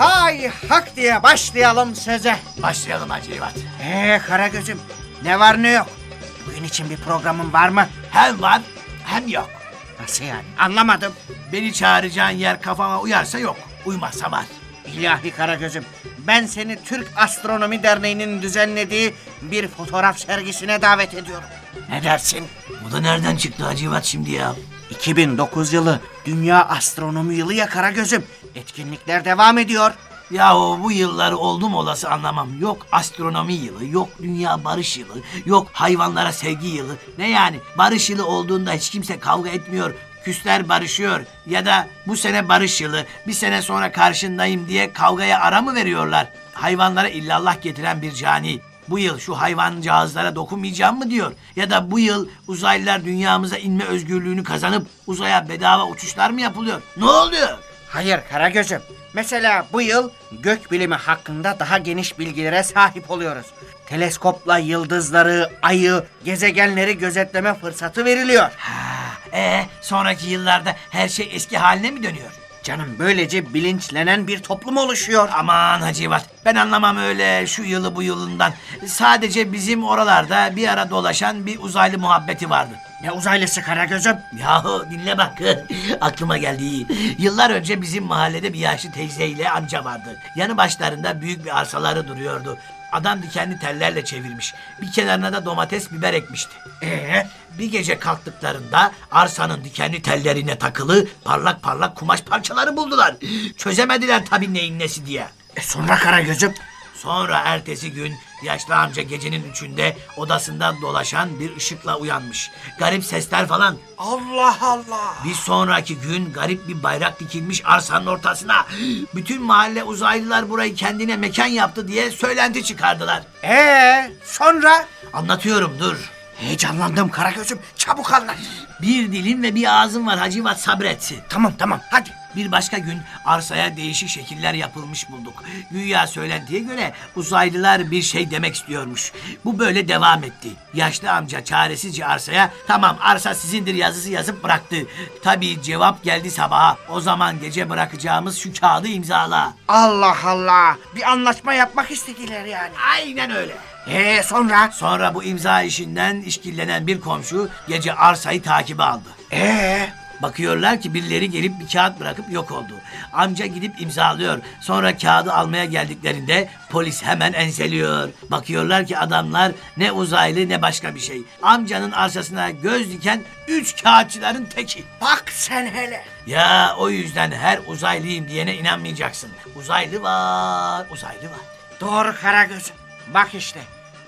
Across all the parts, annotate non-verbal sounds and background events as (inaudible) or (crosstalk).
Hay hak diye başlayalım söze. Başlayalım Hacı İvat. Ee Karagöz'üm ne var ne yok. Bugün için bir programın var mı? Hem var hem yok. Nasıl yani anlamadım. Beni çağıracağın yer kafama uyarsa yok. Uymazsa var. İlahi Karagöz'üm ben seni Türk Astronomi Derneği'nin düzenlediği bir fotoğraf sergisine davet ediyorum. Ne dersin? Bu da nereden çıktı Hacı İvat şimdi ya? 2009 yılı Dünya Astronomi Yılı ya Karagöz'üm. Etkinlikler devam ediyor. Yahu bu yılları oldum olası anlamam. Yok astronomi yılı, yok dünya barış yılı, yok hayvanlara sevgi yılı. Ne yani barış yılı olduğunda hiç kimse kavga etmiyor. Küsler barışıyor ya da bu sene barış yılı, bir sene sonra karşındayım diye kavgaya ara mı veriyorlar? Hayvanlara illallah getiren bir cani. Bu yıl şu hayvancağızlara dokunmayacağım mı diyor. Ya da bu yıl uzaylılar dünyamıza inme özgürlüğünü kazanıp uzaya bedava uçuşlar mı yapılıyor? Ne oluyor? Hayır Karagöz'üm. Mesela bu yıl gök bilimi hakkında daha geniş bilgilere sahip oluyoruz. Teleskopla yıldızları, ayı, gezegenleri gözetleme fırsatı veriliyor. Ha, e sonraki yıllarda her şey eski haline mi dönüyor? Canım böylece bilinçlenen bir toplum oluşuyor. Aman Hacivat ben anlamam öyle şu yılı bu yılından. Sadece bizim oralarda bir ara dolaşan bir uzaylı muhabbeti vardı. Ne uzaylısı Karagöz'üm? Yahu dinle bak (laughs) aklıma geldi. Yıllar önce bizim mahallede bir yaşlı teyzeyle amca vardı. Yanı başlarında büyük bir arsaları duruyordu. Adam dikenli tellerle çevirmiş. Bir kenarına da domates biber ekmişti. Ee, bir gece kalktıklarında arsanın dikenli tellerine takılı parlak parlak kumaş parçaları buldular. Çözemediler tabii neyin nesi diye. E sonra Karagöz'üm? Sonra ertesi gün yaşlı amca gecenin üçünde odasından dolaşan bir ışıkla uyanmış. Garip sesler falan. Allah Allah. Bir sonraki gün garip bir bayrak dikilmiş arsanın ortasına. Bütün mahalle uzaylılar burayı kendine mekan yaptı diye söylenti çıkardılar. Ee sonra? Anlatıyorum dur. Heyecanlandım Karagöz'üm. Çabuk anlat. Bir dilim ve bir ağzım var Hacivat sabret. Tamam tamam hadi. Bir başka gün arsaya değişik şekiller yapılmış bulduk. Güya söylentiye göre uzaylılar bir şey demek istiyormuş. Bu böyle devam etti. Yaşlı amca çaresizce arsaya tamam arsa sizindir yazısı yazıp bıraktı. Tabii cevap geldi sabaha. O zaman gece bırakacağımız şu kağıdı imzala. Allah Allah. Bir anlaşma yapmak istediler yani. Aynen öyle. Ee sonra? Sonra bu imza işinden işkillenen bir komşu gece arsayı takibe aldı. Ee Bakıyorlar ki birileri gelip bir kağıt bırakıp yok oldu. Amca gidip imzalıyor. Sonra kağıdı almaya geldiklerinde polis hemen enseliyor. Bakıyorlar ki adamlar ne uzaylı ne başka bir şey. Amcanın arsasına göz diken üç kağıtçıların teki. bak sen hele. Ya o yüzden her uzaylıyım diyene inanmayacaksın. Uzaylı var, uzaylı var. Doğru Karagöz'üm. Bak işte.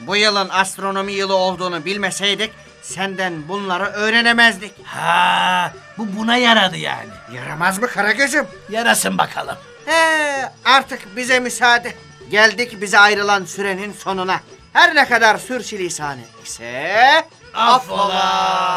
Bu yılın astronomi yılı olduğunu bilmeseydik senden bunları öğrenemezdik. Ha, bu buna yaradı yani. Yaramaz mı Karagöz'üm? Yarasın bakalım. He, artık bize müsaade. Geldik bize ayrılan sürenin sonuna. Her ne kadar sürçülisan ettikse... Affola.